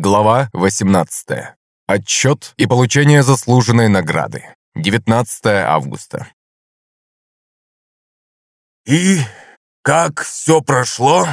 Глава 18. Отчет и получение заслуженной награды. 19 августа. «И как все прошло?»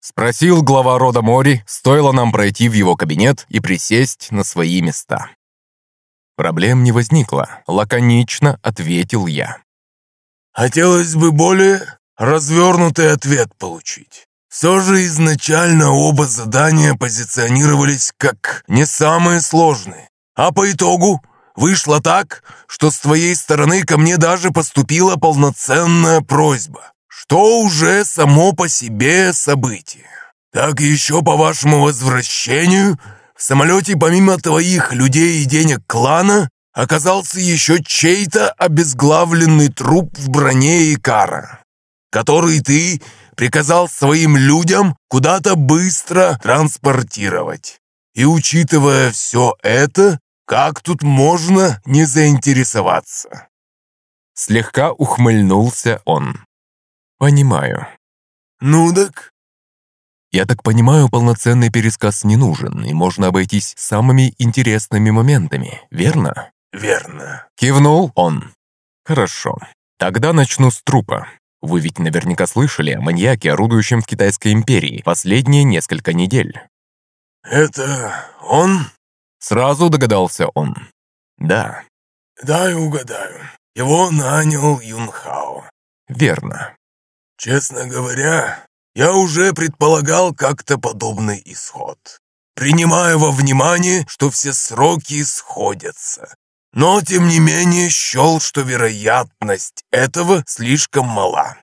Спросил глава рода Мори, стоило нам пройти в его кабинет и присесть на свои места. Проблем не возникло, лаконично ответил я. «Хотелось бы более развернутый ответ получить. Все же изначально оба задания позиционировались как не самые сложные. А по итогу вышло так, что с твоей стороны ко мне даже поступила полноценная просьба, что уже само по себе событие. Так еще по вашему возвращению в самолете помимо твоих людей и денег клана оказался еще чей-то обезглавленный труп в броне Икара, который ты приказал своим людям куда-то быстро транспортировать. И учитывая все это, как тут можно не заинтересоваться? Слегка ухмыльнулся он. Понимаю. Ну так? Я так понимаю, полноценный пересказ не нужен, и можно обойтись самыми интересными моментами, верно? Верно. Кивнул он. Хорошо. Тогда начну с трупа. Вы ведь наверняка слышали о маньяке, орудующем в Китайской империи последние несколько недель. «Это он?» Сразу догадался он. «Да». «Дай угадаю. Его нанял Юнхао». «Верно». «Честно говоря, я уже предполагал как-то подобный исход, принимая во внимание, что все сроки сходятся. Но, тем не менее, счел, что вероятность этого слишком мала.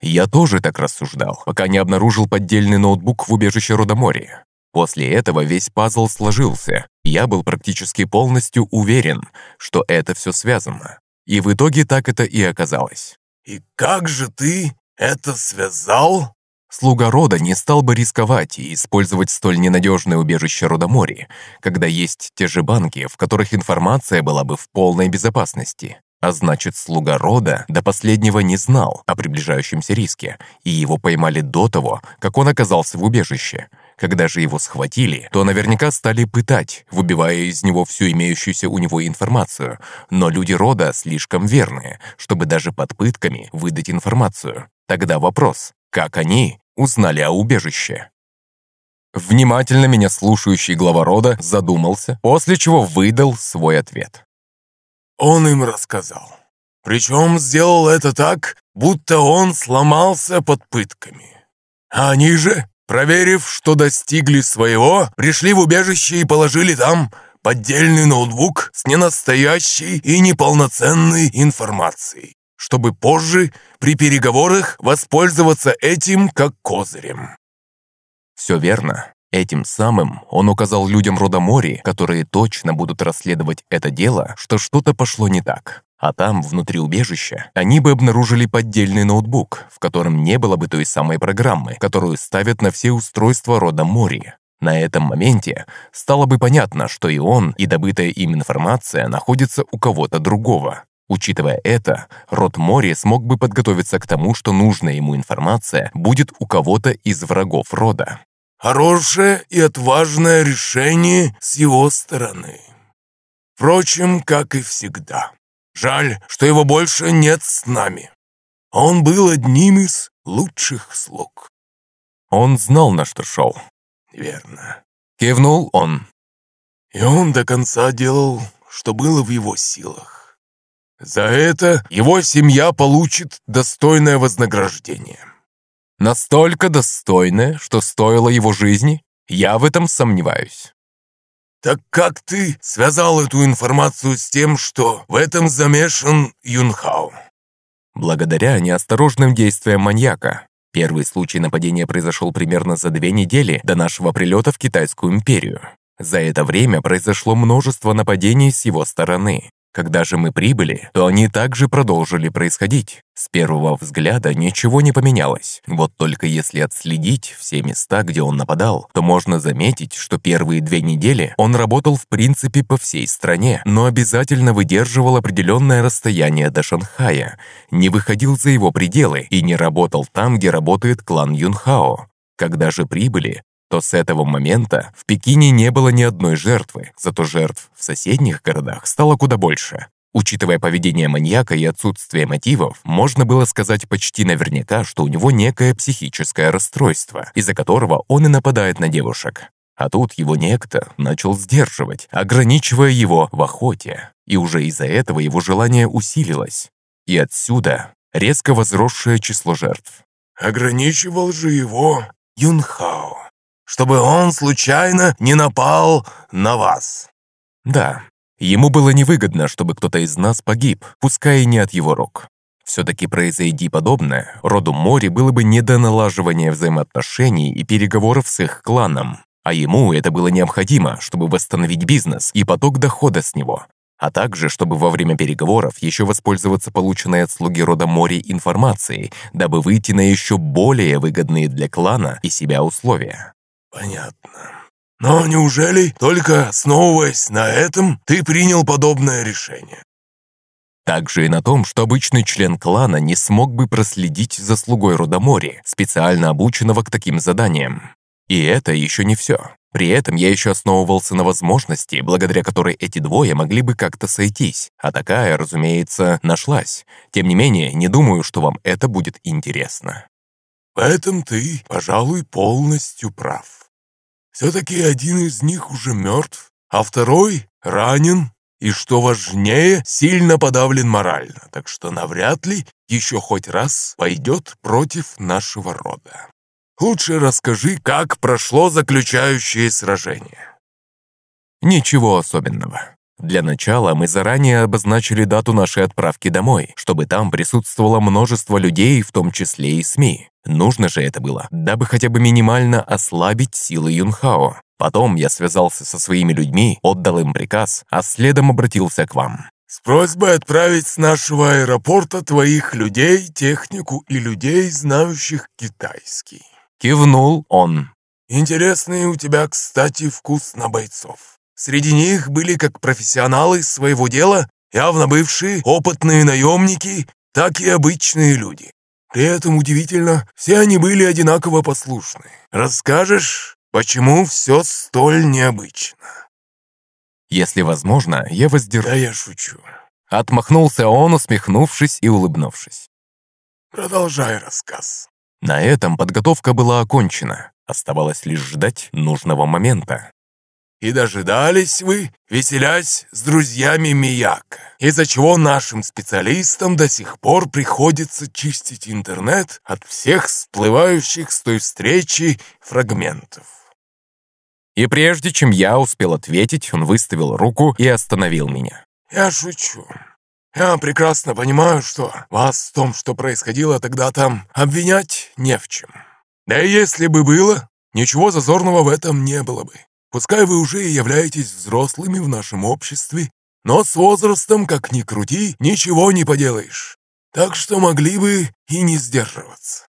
Я тоже так рассуждал, пока не обнаружил поддельный ноутбук в убежище Родоморья. После этого весь пазл сложился, я был практически полностью уверен, что это все связано. И в итоге так это и оказалось. «И как же ты это связал?» Слуга рода не стал бы рисковать и использовать столь ненадежное убежище Родомори, когда есть те же банки, в которых информация была бы в полной безопасности. А значит, слуга рода до последнего не знал о приближающемся риске, и его поймали до того, как он оказался в убежище. Когда же его схватили, то наверняка стали пытать, выбивая из него всю имеющуюся у него информацию. Но люди рода слишком верные, чтобы даже под пытками выдать информацию. Тогда вопрос, как они узнали о убежище? Внимательно меня слушающий глава рода задумался, после чего выдал свой ответ. Он им рассказал. Причем сделал это так, будто он сломался под пытками. А они же, проверив, что достигли своего, пришли в убежище и положили там поддельный ноутбук с ненастоящей и неполноценной информацией чтобы позже при переговорах воспользоваться этим как козырем. Все верно. Этим самым он указал людям рода Мори, которые точно будут расследовать это дело, что что-то пошло не так. А там, внутри убежища, они бы обнаружили поддельный ноутбук, в котором не было бы той самой программы, которую ставят на все устройства рода Мори. На этом моменте стало бы понятно, что и он, и добытая им информация находится у кого-то другого. Учитывая это, род Мори смог бы подготовиться к тому, что нужная ему информация будет у кого-то из врагов рода. Хорошее и отважное решение с его стороны. Впрочем, как и всегда. Жаль, что его больше нет с нами. Он был одним из лучших слуг. Он знал, на что шел. Верно. Кивнул он. И он до конца делал, что было в его силах. За это его семья получит достойное вознаграждение. Настолько достойное, что стоило его жизни? Я в этом сомневаюсь. Так как ты связал эту информацию с тем, что в этом замешан Юнхао? Благодаря неосторожным действиям маньяка. Первый случай нападения произошел примерно за две недели до нашего прилета в Китайскую империю. За это время произошло множество нападений с его стороны. Когда же мы прибыли, то они также продолжили происходить. С первого взгляда ничего не поменялось. Вот только если отследить все места, где он нападал, то можно заметить, что первые две недели он работал в принципе по всей стране, но обязательно выдерживал определенное расстояние до Шанхая, не выходил за его пределы и не работал там, где работает клан Юнхао. Когда же прибыли, то с этого момента в Пекине не было ни одной жертвы, зато жертв в соседних городах стало куда больше. Учитывая поведение маньяка и отсутствие мотивов, можно было сказать почти наверняка, что у него некое психическое расстройство, из-за которого он и нападает на девушек. А тут его некто начал сдерживать, ограничивая его в охоте, и уже из-за этого его желание усилилось. И отсюда резко возросшее число жертв. Ограничивал же его Юнхао, чтобы он случайно не напал на вас. Да, ему было невыгодно, чтобы кто-то из нас погиб, пускай и не от его рук. Все-таки произойди подобное, роду Мори было бы не до налаживания взаимоотношений и переговоров с их кланом, а ему это было необходимо, чтобы восстановить бизнес и поток дохода с него, а также, чтобы во время переговоров еще воспользоваться полученной от слуги рода Мори информацией, дабы выйти на еще более выгодные для клана и себя условия. Понятно. Но неужели, только основываясь на этом, ты принял подобное решение? Также и на том, что обычный член клана не смог бы проследить за слугой рода Мори, специально обученного к таким заданиям. И это еще не все. При этом я еще основывался на возможности, благодаря которой эти двое могли бы как-то сойтись. А такая, разумеется, нашлась. Тем не менее, не думаю, что вам это будет интересно. В этом ты, пожалуй, полностью прав. Все-таки один из них уже мертв, а второй ранен и, что важнее, сильно подавлен морально, так что навряд ли еще хоть раз пойдет против нашего рода. Лучше расскажи, как прошло заключающее сражение». «Ничего особенного. Для начала мы заранее обозначили дату нашей отправки домой, чтобы там присутствовало множество людей, в том числе и СМИ. Нужно же это было, дабы хотя бы минимально ослабить силы Юнхао. Потом я связался со своими людьми, отдал им приказ, а следом обратился к вам. «С просьбой отправить с нашего аэропорта твоих людей, технику и людей, знающих китайский». Кивнул он. «Интересный у тебя, кстати, вкус на бойцов. Среди них были как профессионалы своего дела, явно бывшие опытные наемники, так и обычные люди. При этом удивительно, все они были одинаково послушны. Расскажешь, почему все столь необычно?» «Если возможно, я воздержусь». «Да я шучу». Отмахнулся он, усмехнувшись и улыбнувшись. «Продолжай рассказ». На этом подготовка была окончена. Оставалось лишь ждать нужного момента. И дожидались вы, веселясь с друзьями Мияка, из-за чего нашим специалистам до сих пор приходится чистить интернет от всех всплывающих с той встречи фрагментов. И прежде чем я успел ответить, он выставил руку и остановил меня. «Я шучу. Я прекрасно понимаю, что вас в том, что происходило тогда там, обвинять не в чем. Да и если бы было, ничего зазорного в этом не было бы. Пускай вы уже и являетесь взрослыми в нашем обществе, но с возрастом, как ни крути, ничего не поделаешь. Так что могли бы и не сдерживаться.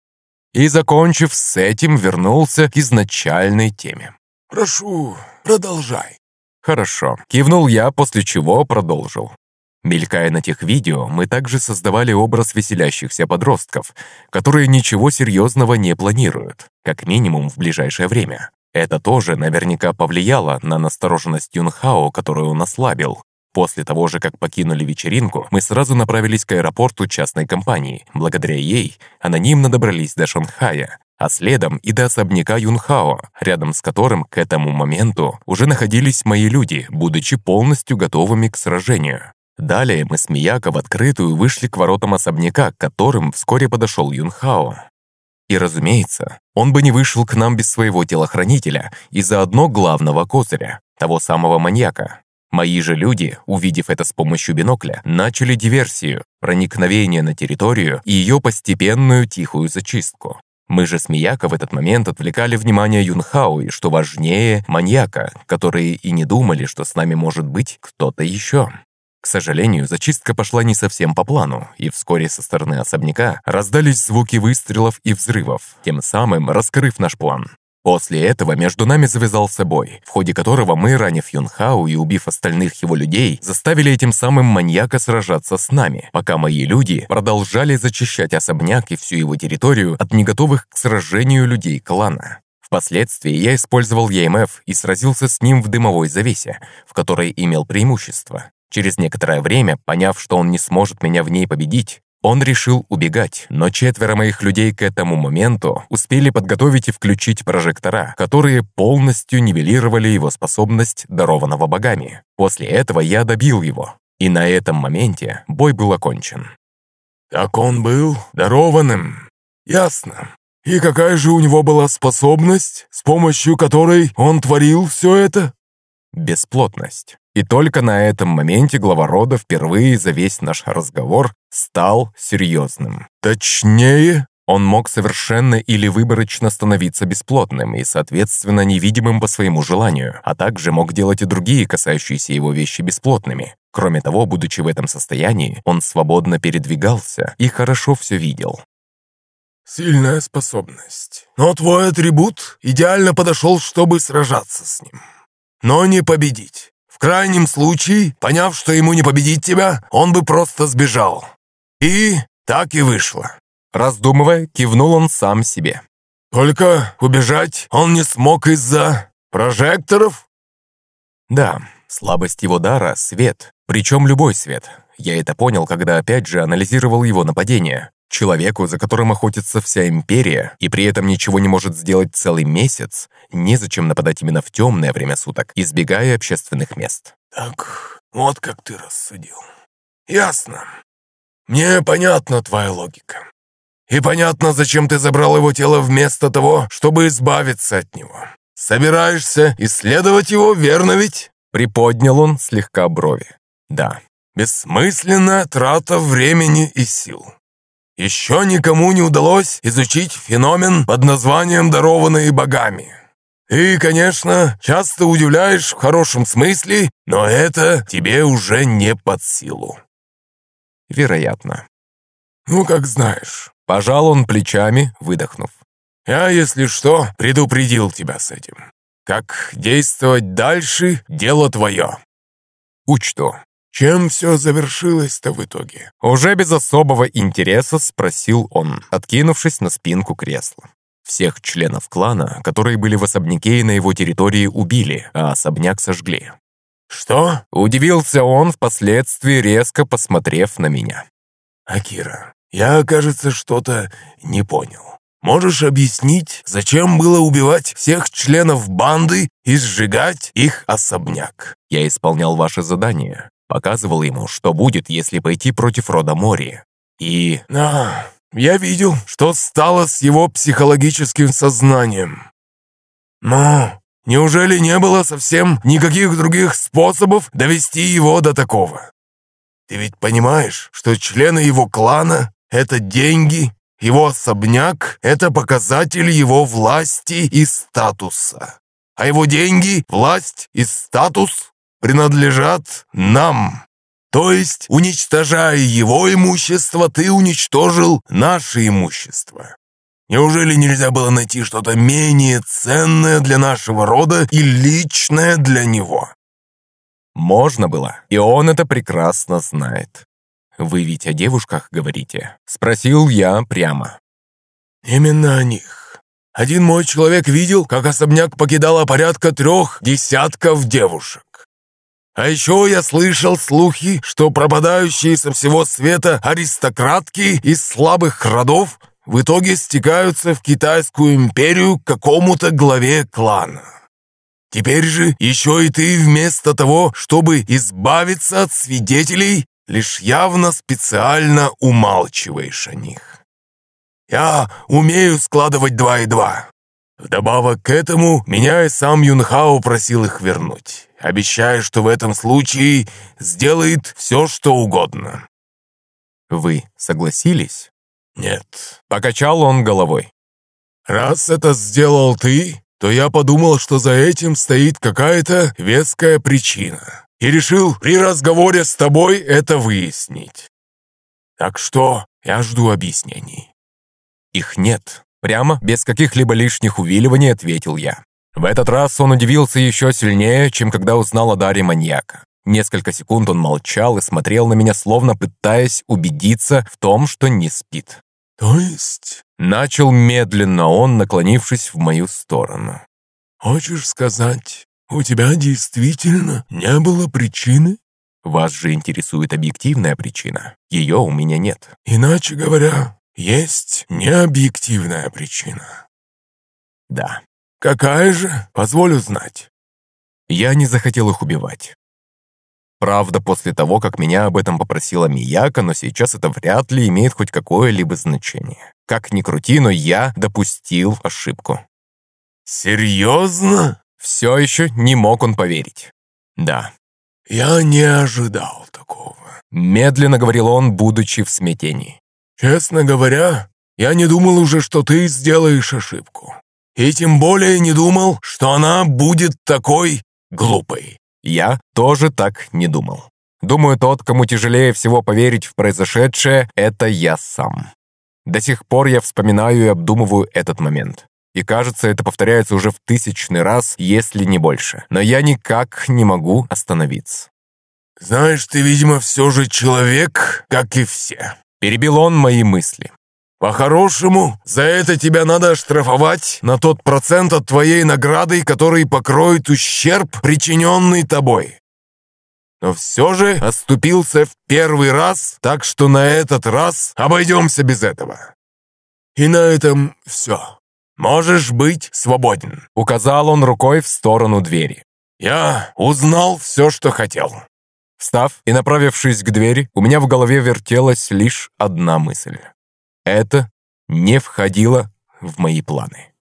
И, закончив с этим, вернулся к изначальной теме. «Прошу, продолжай». «Хорошо», — кивнул я, после чего продолжил. Мелькая на тех видео, мы также создавали образ веселящихся подростков, которые ничего серьезного не планируют, как минимум в ближайшее время. Это тоже наверняка повлияло на настороженность Юнхао, которую он ослабил. После того же, как покинули вечеринку, мы сразу направились к аэропорту частной компании. Благодаря ей анонимно добрались до Шанхая, а следом и до особняка Юнхао, рядом с которым к этому моменту уже находились мои люди, будучи полностью готовыми к сражению. Далее мы с Мияко в открытую вышли к воротам особняка, к которым вскоре подошел Юнхао. И, разумеется, он бы не вышел к нам без своего телохранителя и заодно главного козыря, того самого маньяка. Мои же люди, увидев это с помощью бинокля, начали диверсию, проникновение на территорию и ее постепенную тихую зачистку. Мы же с Мияко в этот момент отвлекали внимание Юнхао и, что важнее, маньяка, которые и не думали, что с нами может быть кто-то еще. К сожалению, зачистка пошла не совсем по плану, и вскоре со стороны особняка раздались звуки выстрелов и взрывов, тем самым раскрыв наш план. После этого между нами завязался бой, в ходе которого мы, ранив Юнхау и убив остальных его людей, заставили этим самым маньяка сражаться с нами, пока мои люди продолжали зачищать особняк и всю его территорию от неготовых к сражению людей клана. Впоследствии я использовал ЕМФ и сразился с ним в дымовой завесе, в которой имел преимущество. Через некоторое время, поняв, что он не сможет меня в ней победить, он решил убегать, но четверо моих людей к этому моменту успели подготовить и включить прожектора, которые полностью нивелировали его способность, дарованного богами. После этого я добил его, и на этом моменте бой был окончен. «Так он был дарованным. Ясно. И какая же у него была способность, с помощью которой он творил все это?» Бесплотность. И только на этом моменте глава рода впервые за весь наш разговор стал серьезным. Точнее, он мог совершенно или выборочно становиться бесплотным и, соответственно, невидимым по своему желанию, а также мог делать и другие касающиеся его вещи бесплотными. Кроме того, будучи в этом состоянии, он свободно передвигался и хорошо все видел. Сильная способность. Но твой атрибут идеально подошел, чтобы сражаться с ним. Но не победить. В крайнем случае, поняв, что ему не победить тебя, он бы просто сбежал. И так и вышло. Раздумывая, кивнул он сам себе. Только убежать он не смог из-за прожекторов? Да, слабость его дара — свет. Причем любой свет. Я это понял, когда опять же анализировал его нападение. Человеку, за которым охотится вся империя, и при этом ничего не может сделать целый месяц, незачем нападать именно в темное время суток, избегая общественных мест. Так, вот как ты рассудил. Ясно. Мне понятна твоя логика. И понятно, зачем ты забрал его тело вместо того, чтобы избавиться от него. Собираешься исследовать его, верно ведь? Приподнял он слегка брови. Да. Бессмысленная трата времени и сил. Еще никому не удалось изучить феномен под названием «дарованные богами». И, конечно, часто удивляешь в хорошем смысле, но это тебе уже не под силу. Вероятно. Ну, как знаешь. Пожал он плечами, выдохнув. Я, если что, предупредил тебя с этим. Как действовать дальше – дело твое. Учту. Чем все завершилось-то в итоге? Уже без особого интереса спросил он, откинувшись на спинку кресла. Всех членов клана, которые были в особняке и на его территории, убили, а особняк сожгли. «Что?» Удивился он, впоследствии резко посмотрев на меня. «Акира, я, кажется, что-то не понял. Можешь объяснить, зачем было убивать всех членов банды и сжигать их особняк?» «Я исполнял ваше задание. Показывал ему, что будет, если пойти против рода Мори. И... А, я видел, что стало с его психологическим сознанием. Но неужели не было совсем никаких других способов довести его до такого? Ты ведь понимаешь, что члены его клана — это деньги, его особняк — это показатель его власти и статуса. А его деньги, власть и статус принадлежат нам. То есть, уничтожая его имущество, ты уничтожил наше имущество. Неужели нельзя было найти что-то менее ценное для нашего рода и личное для него? Можно было, и он это прекрасно знает. «Вы ведь о девушках говорите?» — спросил я прямо. «Именно о них. Один мой человек видел, как особняк покидало порядка трех десятков девушек. А еще я слышал слухи, что пропадающие со всего света аристократки из слабых родов в итоге стекаются в Китайскую империю к какому-то главе клана. Теперь же еще и ты вместо того, чтобы избавиться от свидетелей, лишь явно специально умалчиваешь о них. Я умею складывать два и два. Вдобавок к этому, меня и сам Юнхао просил их вернуть, обещая, что в этом случае сделает все, что угодно. Вы согласились? Нет. Покачал он головой. Раз это сделал ты, то я подумал, что за этим стоит какая-то веская причина. И решил при разговоре с тобой это выяснить. Так что я жду объяснений. Их нет. Прямо, без каких-либо лишних увиливаний, ответил я. В этот раз он удивился еще сильнее, чем когда узнал о даре маньяка. Несколько секунд он молчал и смотрел на меня, словно пытаясь убедиться в том, что не спит. То есть, начал медленно он, наклонившись в мою сторону. хочешь сказать, у тебя действительно не было причины? Вас же интересует объективная причина. Ее у меня нет. Иначе говоря, есть необъективная причина. Да. Какая же? Позволю знать. Я не захотел их убивать. Правда, после того, как меня об этом попросила Мияка, но сейчас это вряд ли имеет хоть какое-либо значение. Как ни крути, но я допустил ошибку. Серьезно? Все еще не мог он поверить. Да. Я не ожидал такого. Медленно говорил он, будучи в смятении. Честно говоря, я не думал уже, что ты сделаешь ошибку. И тем более не думал, что она будет такой глупой. Я тоже так не думал. Думаю, тот, кому тяжелее всего поверить в произошедшее, это я сам. До сих пор я вспоминаю и обдумываю этот момент. И кажется, это повторяется уже в тысячный раз, если не больше. Но я никак не могу остановиться. Знаешь, ты, видимо, все же человек, как и все. Перебил он мои мысли. По-хорошему, за это тебя надо оштрафовать на тот процент от твоей награды, который покроет ущерб, причиненный тобой. Но все же оступился в первый раз, так что на этот раз обойдемся без этого. И на этом все. Можешь быть свободен. Указал он рукой в сторону двери. Я узнал все, что хотел. Встав и направившись к двери, у меня в голове вертелась лишь одна мысль. Это не входило в мои планы.